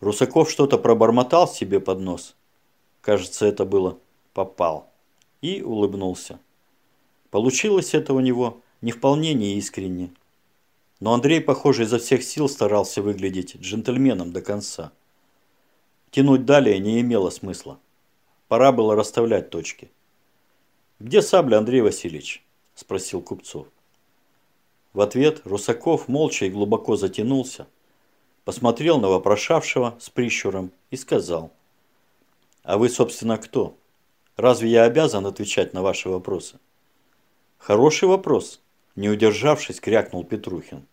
Русаков что-то пробормотал себе под нос. Кажется, это было «попал». И улыбнулся. Получилось это у него не вполне неискренне. Но Андрей, похоже, изо всех сил старался выглядеть джентльменом до конца. Тянуть далее не имело смысла. Пора было расставлять точки. «Где сабля, Андрей Васильевич?» – спросил Купцов. В ответ Русаков молча и глубоко затянулся, посмотрел на вопрошавшего с прищуром и сказал. «А вы, собственно, кто? Разве я обязан отвечать на ваши вопросы?» «Хороший вопрос», – не удержавшись, крякнул Петрухин.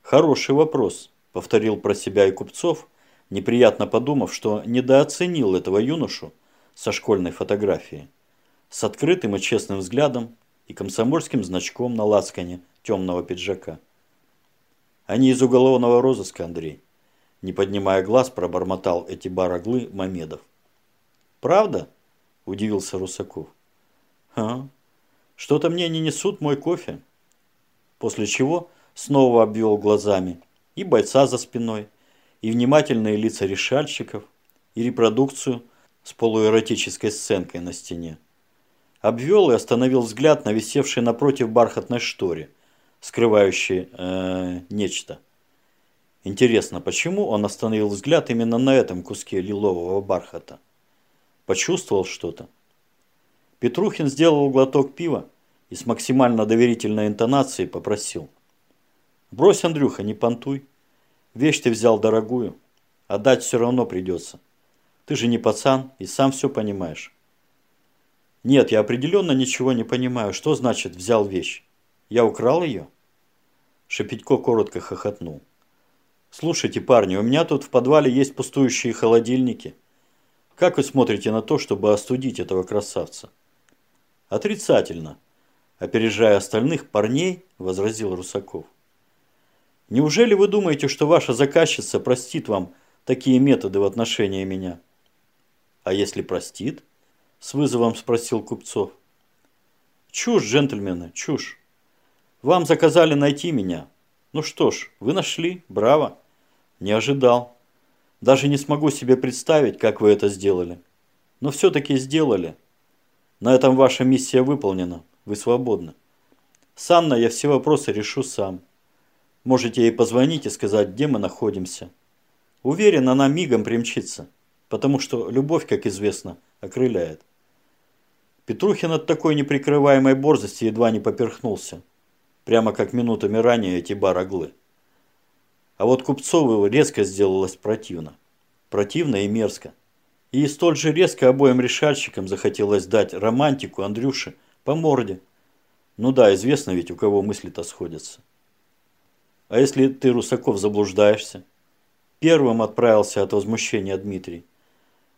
«Хороший вопрос», – повторил про себя и Купцов, неприятно подумав, что недооценил этого юношу со школьной фотографии, с открытым и честным взглядом и комсомольским значком на лацкане темного пиджака. Они из уголовного розыска, Андрей. Не поднимая глаз, пробормотал эти бароглы Мамедов. Правда? Удивился Русаков. А, что-то мне не несут мой кофе. После чего снова обвел глазами и бойца за спиной, и внимательные лица решальщиков, и репродукцию с полуэротической сценкой на стене. Обвел и остановил взгляд на висевшей напротив бархатной шторе, скрывающей э, нечто. Интересно, почему он остановил взгляд именно на этом куске лилового бархата? Почувствовал что-то? Петрухин сделал глоток пива и с максимально доверительной интонацией попросил. «Брось, Андрюха, не понтуй. Вещь ты взял дорогую. Отдать все равно придется. Ты же не пацан и сам все понимаешь». «Нет, я определенно ничего не понимаю. Что значит «взял вещь»? Я украл ее?» Шепетько коротко хохотнул. «Слушайте, парни, у меня тут в подвале есть пустующие холодильники. Как вы смотрите на то, чтобы остудить этого красавца?» «Отрицательно», – опережая остальных парней, возразил Русаков. «Неужели вы думаете, что ваша заказчица простит вам такие методы в отношении меня?» «А если простит?» – с вызовом спросил Купцов. «Чушь, джентльмены, чушь. Вам заказали найти меня. Ну что ж, вы нашли, браво. Не ожидал. Даже не смогу себе представить, как вы это сделали. Но все-таки сделали. На этом ваша миссия выполнена. Вы свободны. С Анной я все вопросы решу сам. Можете ей позвонить и сказать, где мы находимся. Уверен, она мигом примчится, потому что любовь, как известно, окрыляет. Петрухин от такой неприкрываемой борзости едва не поперхнулся, прямо как минутами ранее эти бароглы. А вот Купцову резко сделалось противно. Противно и мерзко. И столь же резко обоим решальщикам захотелось дать романтику Андрюше по морде. Ну да, известно ведь, у кого мысли-то сходятся. А если ты, Русаков, заблуждаешься? Первым отправился от возмущения Дмитрий.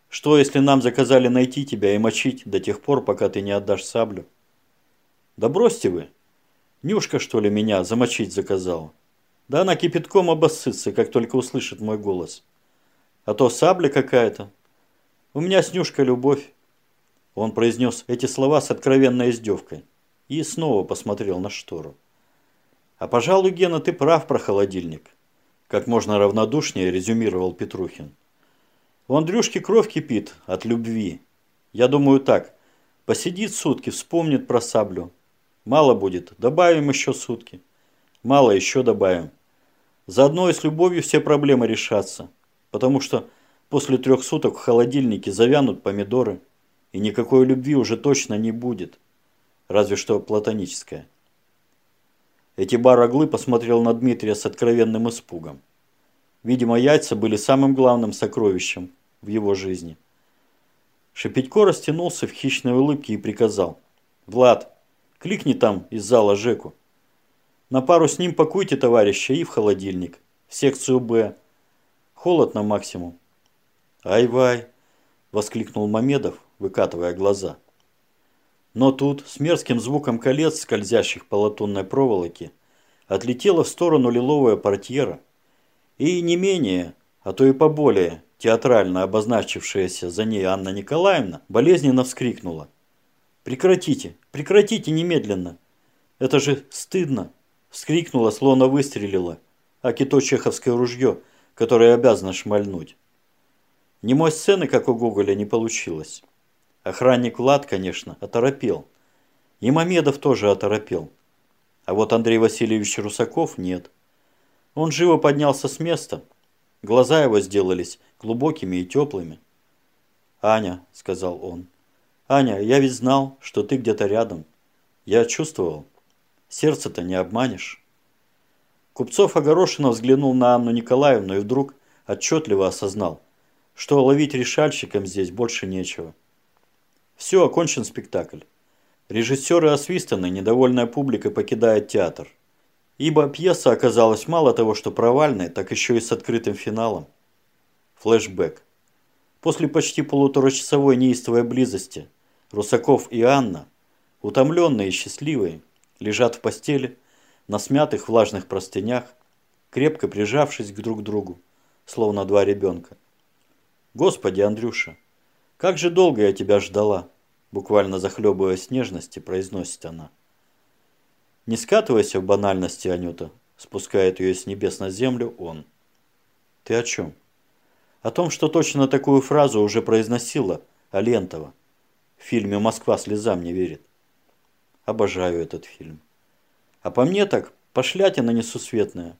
Что, если нам заказали найти тебя и мочить до тех пор, пока ты не отдашь саблю? Да бросьте вы. Нюшка, что ли, меня замочить заказала? Да она кипятком обоссытся, как только услышит мой голос. А то сабля какая-то. У меня с Нюшкой любовь. Он произнес эти слова с откровенной издевкой и снова посмотрел на штору. А пожалуй, Гена, ты прав про холодильник. Как можно равнодушнее резюмировал Петрухин. У Андрюшки кровь кипит от любви. Я думаю так. Посидит сутки, вспомнит про саблю. Мало будет, добавим еще сутки. Мало еще добавим. Заодно и с любовью все проблемы решатся. Потому что после трех суток в холодильнике завянут помидоры. И никакой любви уже точно не будет. Разве что платоническая. Эти бароглы посмотрел на Дмитрия с откровенным испугом. Видимо, яйца были самым главным сокровищем в его жизни. Шепетько растянулся в хищной улыбке и приказал. «Влад, кликни там из зала Жеку. На пару с ним пакуйте товарища и в холодильник. В секцию «Б». Холод на максимум. «Ай-вай!» – воскликнул Мамедов, выкатывая глаза. Но тут, с мерзким звуком колец, скользящих по латунной проволоке, отлетела в сторону лиловая портьера. И не менее, а то и поболее, театрально обозначившаяся за ней Анна Николаевна, болезненно вскрикнула. «Прекратите! Прекратите немедленно! Это же стыдно!» Вскрикнула, словно выстрелила, а кито чеховское ружье, которая обязана шмальнуть. Немой сцены, как у Гоголя, не получилось. Охранник Влад, конечно, оторопел. И Мамедов тоже оторопел. А вот Андрей Васильевич Русаков нет. Он живо поднялся с места. Глаза его сделались глубокими и теплыми. «Аня», — сказал он, — «Аня, я ведь знал, что ты где-то рядом. Я чувствовал. Сердце-то не обманешь». Купцов огорошенно взглянул на Анну Николаевну и вдруг отчетливо осознал, что ловить решальщикам здесь больше нечего. Все, окончен спектакль. Режиссеры освистаны, недовольная публика покидает театр. Ибо пьеса оказалась мало того, что провальной, так еще и с открытым финалом. Флэшбэк. После почти полуторачасовой неистовой близости Русаков и Анна, утомленные и счастливые, лежат в постели, на смятых влажных простынях, крепко прижавшись друг к другу, словно два ребенка. «Господи, Андрюша, как же долго я тебя ждала!» Буквально захлебываясь нежности, произносит она. «Не скатывайся в банальности, Анюта», спускает ее с небес на землю он. «Ты о чем?» «О том, что точно такую фразу уже произносила Алентова в фильме «Москва слезам не верит». Обожаю этот фильм. А по мне так, пошлятина несусветная.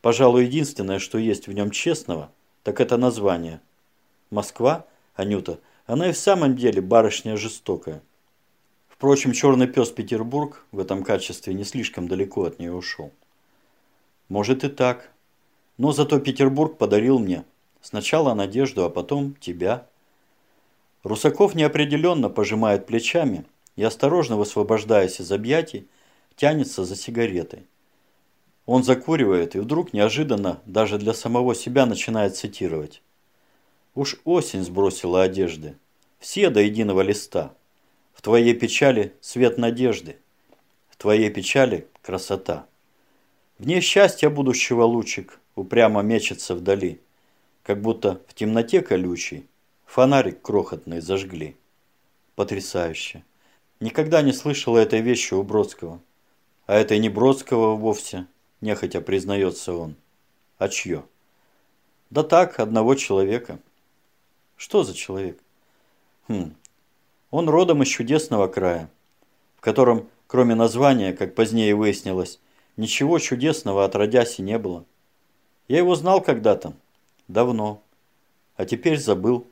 Пожалуй, единственное, что есть в нем честного, так это название. Москва, Анюта, она и в самом деле барышня жестокая. Впрочем, черный пес Петербург в этом качестве не слишком далеко от нее ушел. Может и так. Но зато Петербург подарил мне сначала надежду, а потом тебя. Русаков неопределенно пожимает плечами и, осторожно высвобождаясь из объятий, тянется за сигаретой. Он закуривает и вдруг неожиданно даже для самого себя начинает цитировать. Уж осень сбросила одежды, все до единого листа. В твоей печали свет надежды, в твоей печали красота. В ней счастье будущего лучик упрямо мечется вдали, как будто в темноте колючей фонарик крохотный зажгли. Потрясающе. Никогда не слышала этой вещи у Бродского. А это не Бродского вовсе, нехотя признается он. А чье? Да так, одного человека. Что за человек? Хм. Он родом из чудесного края, в котором, кроме названия, как позднее выяснилось, ничего чудесного отродясь и не было. Я его знал когда-то, давно, а теперь забыл.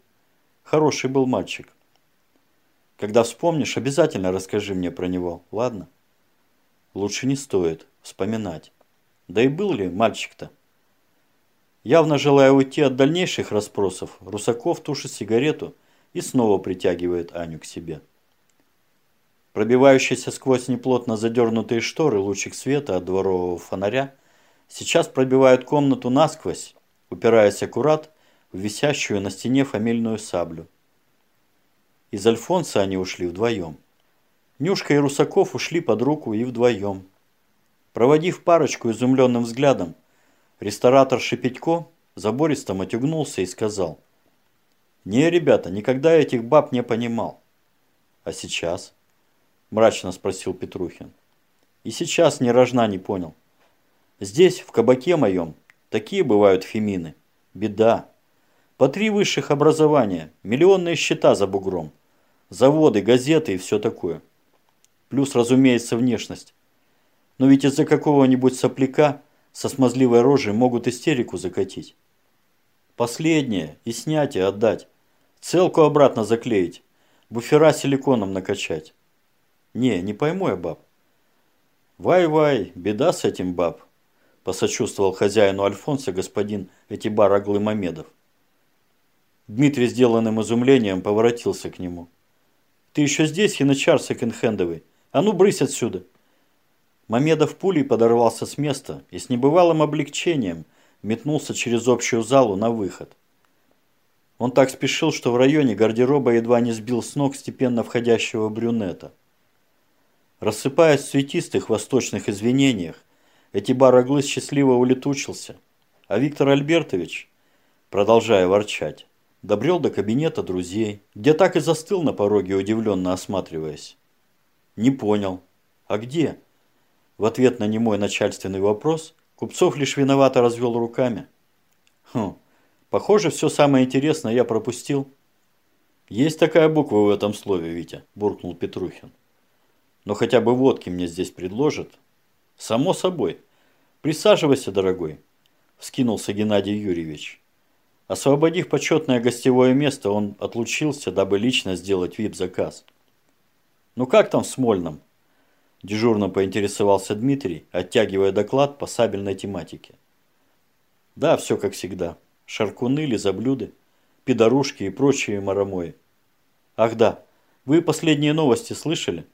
Хороший был мальчик. Когда вспомнишь, обязательно расскажи мне про него, ладно? Лучше не стоит вспоминать. Да и был ли мальчик-то? Явно желая уйти от дальнейших расспросов, Русаков тушит сигарету и снова притягивает Аню к себе. Пробивающийся сквозь неплотно задернутые шторы лучик света от дворового фонаря сейчас пробивает комнату насквозь, упираясь аккурат в висящую на стене фамильную саблю. Из Альфонса они ушли вдвоем. Нюшка и Русаков ушли под руку и вдвоем. Проводив парочку изумленным взглядом, ресторатор Шепетько забористо матюгнулся и сказал, «Не, ребята, никогда этих баб не понимал». «А сейчас?» – мрачно спросил Петрухин. «И сейчас ни рожна не понял. Здесь, в кабаке моем, такие бывают фемины. Беда. По три высших образования, миллионные счета за бугром, заводы, газеты и все такое. Плюс, разумеется, внешность. Но ведь из-за какого-нибудь сопляка со смазливой рожей могут истерику закатить. Последнее и снять и отдать. Целку обратно заклеить. Буфера силиконом накачать. Не, не пойму я баб. Вай-вай, беда с этим баб, посочувствовал хозяину Альфонса господин Этибар Аглы Мамедов. Дмитрий, сделанным изумлением, поворотился к нему. «Ты еще здесь, янычар секонд-хендовый? А ну, брысь отсюда!» Мамедов пулей подорвался с места и с небывалым облегчением метнулся через общую залу на выход. Он так спешил, что в районе гардероба едва не сбил с ног степенно входящего брюнета. Рассыпаясь в цветистых восточных извинениях, эти бароглы счастливо улетучился, а Виктор Альбертович, продолжая ворчать, добрел до кабинета друзей, где так и застыл на пороге, удивленно осматриваясь. Не понял. А где? В ответ на немой начальственный вопрос Купцов лишь виновато развел руками. Хм, похоже, все самое интересное я пропустил. Есть такая буква в этом слове, Витя, буркнул Петрухин. Но хотя бы водки мне здесь предложат. Само собой. Присаживайся, дорогой, вскинулся Геннадий Юрьевич. Освободив почетное гостевое место, он отлучился, дабы лично сделать вип-заказ. «Ну как там в Смольном?» Дежурно поинтересовался Дмитрий, оттягивая доклад по сабельной тематике. «Да, все как всегда. Шаркуны, лизоблюды, пидорушки и прочие маромои. Ах да, вы последние новости слышали?»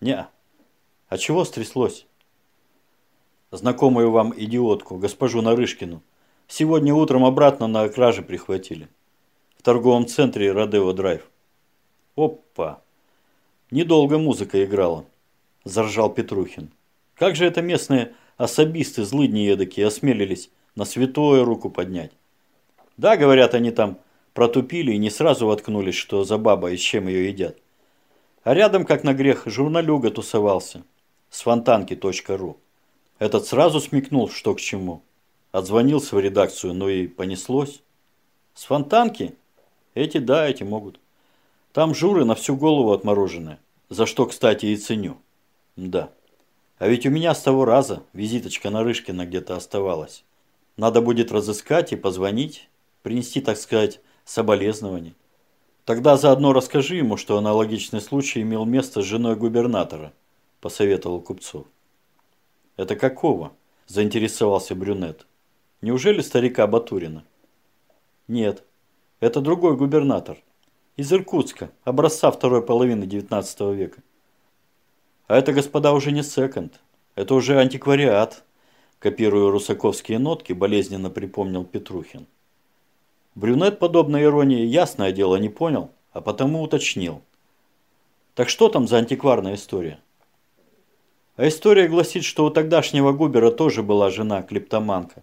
«Не. А чего стряслось?» «Знакомую вам идиотку, госпожу Нарышкину, Сегодня утром обратно на краже прихватили. В торговом центре Родео Драйв. Опа! Недолго музыка играла, заржал Петрухин. Как же это местные особисты, злыдни эдакие, осмелились на святое руку поднять? Да, говорят, они там протупили и не сразу воткнулись, что за баба и с чем ее едят. А рядом, как на грех, журналюга тусовался с фонтанки.ру. Этот сразу смекнул, что к чему. Отзвонился в редакцию, но и понеслось. С фонтанки? Эти да, эти могут. Там журы на всю голову отмороженные. За что, кстати, и ценю. Да. А ведь у меня с того раза визиточка на Рышкина где-то оставалась. Надо будет разыскать и позвонить, принести, так сказать, соболезнования. Тогда заодно расскажи ему, что аналогичный случай имел место с женой губернатора, посоветовал Купцов. Это какого? Заинтересовался брюнет. Неужели старика Батурина? Нет, это другой губернатор. Из Иркутска, образца второй половины 19 века. А это, господа, уже не секонд. Это уже антиквариат. Копируя русаковские нотки, болезненно припомнил Петрухин. Брюнет подобной иронии ясное дело не понял, а потому уточнил. Так что там за антикварная история? А история гласит, что у тогдашнего губера тоже была жена клептоманка.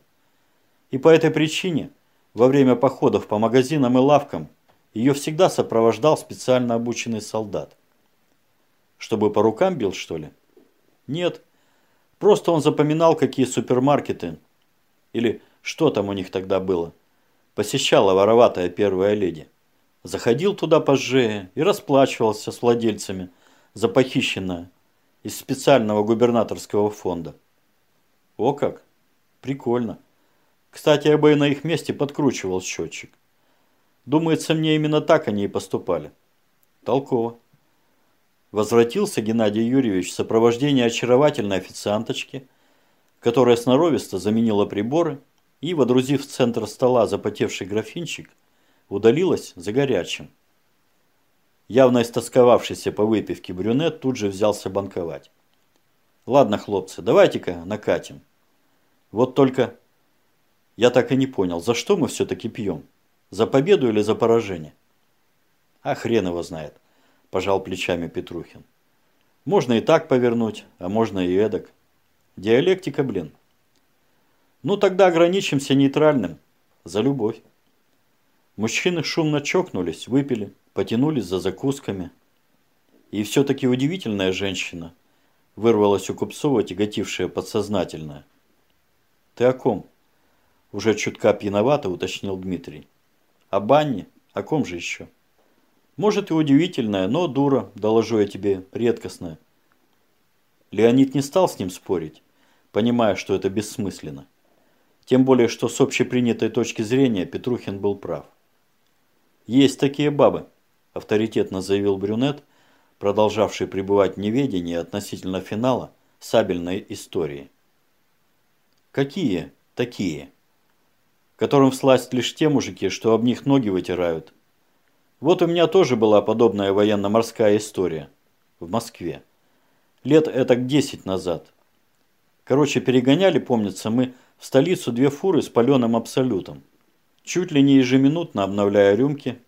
И по этой причине во время походов по магазинам и лавкам ее всегда сопровождал специально обученный солдат. Чтобы по рукам бил, что ли? Нет. Просто он запоминал, какие супермаркеты, или что там у них тогда было, посещала вороватая первая леди. Заходил туда позже и расплачивался с владельцами за похищенное из специального губернаторского фонда. О как! Прикольно. Кстати, я бы и на их месте подкручивал счетчик. Думается, мне именно так они и поступали. Толково. Возвратился Геннадий Юрьевич в сопровождении очаровательной официанточки, которая сноровисто заменила приборы и, водрузив в центр стола запотевший графинчик, удалилась за горячим. Явно истосковавшийся по выпивке брюнет тут же взялся банковать. «Ладно, хлопцы, давайте-ка накатим. Вот только я так и не понял, за что мы все-таки пьем? За победу или за поражение? А хрен его знает, пожал плечами Петрухин. Можно и так повернуть, а можно и эдак. Диалектика, блин. Ну тогда ограничимся нейтральным. За любовь. Мужчины шумно чокнулись, выпили, потянулись за закусками. И все-таки удивительная женщина вырвалась у Купцова, тяготившая подсознательное. Ты о ком? Уже чутка пьяновато уточнил Дмитрий. О банне? О ком же еще? Может и удивительная, но дура, доложу я тебе, редкостная. Леонид не стал с ним спорить, понимая, что это бессмысленно. Тем более, что с общепринятой точки зрения Петрухин был прав. «Есть такие бабы», – авторитетно заявил брюнет, продолжавший пребывать в неведении относительно финала сабельной истории. «Какие такие?» которым всласть лишь те мужики, что об них ноги вытирают. Вот у меня тоже была подобная военно-морская история. В Москве. Лет этак 10 назад. Короче, перегоняли, помнится, мы в столицу две фуры с паленым абсолютом. Чуть ли не ежеминутно обновляя рюмки,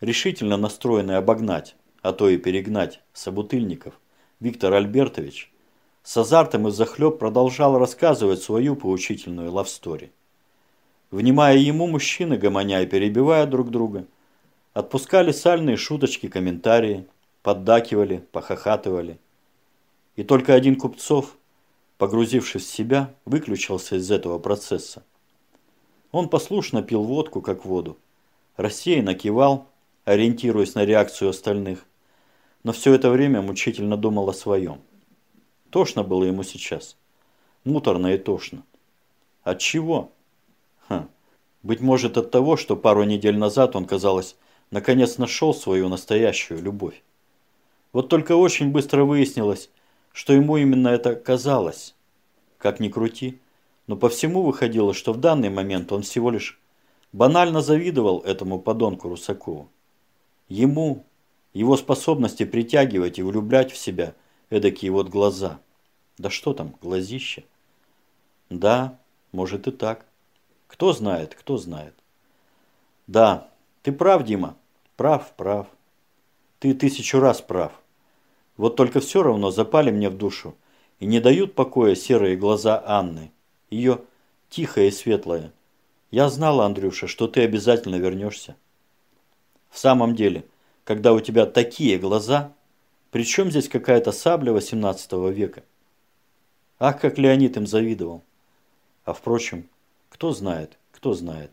решительно настроенный обогнать, а то и перегнать собутыльников, Виктор Альбертович с азартом и захлеб продолжал рассказывать свою поучительную лавстори. Внимая ему, мужчины, гомоня и перебивая друг друга, отпускали сальные шуточки, комментарии, поддакивали, похохатывали. И только один Купцов, погрузившись в себя, выключился из этого процесса. Он послушно пил водку, как воду. Рассеянно кивал, ориентируясь на реакцию остальных. Но все это время мучительно думал о своем. Тошно было ему сейчас. Муторно и тошно. От чего? Ха. Быть может от того, что пару недель назад он, казалось, наконец нашел свою настоящую любовь. Вот только очень быстро выяснилось, что ему именно это казалось. Как ни крути, но по всему выходило, что в данный момент он всего лишь банально завидовал этому подонку Русакову. Ему, его способности притягивать и влюблять в себя эдакие вот глаза. Да что там, глазища? Да, может и так. Кто знает, кто знает. Да, ты прав, Дима. Прав, прав. Ты тысячу раз прав. Вот только все равно запали мне в душу и не дают покоя серые глаза Анны. Ее тихое и светлое. Я знала, Андрюша, что ты обязательно вернешься. В самом деле, когда у тебя такие глаза, при здесь какая-то сабля 18 века? Ах, как Леонид им завидовал. А впрочем, кто знает, кто знает.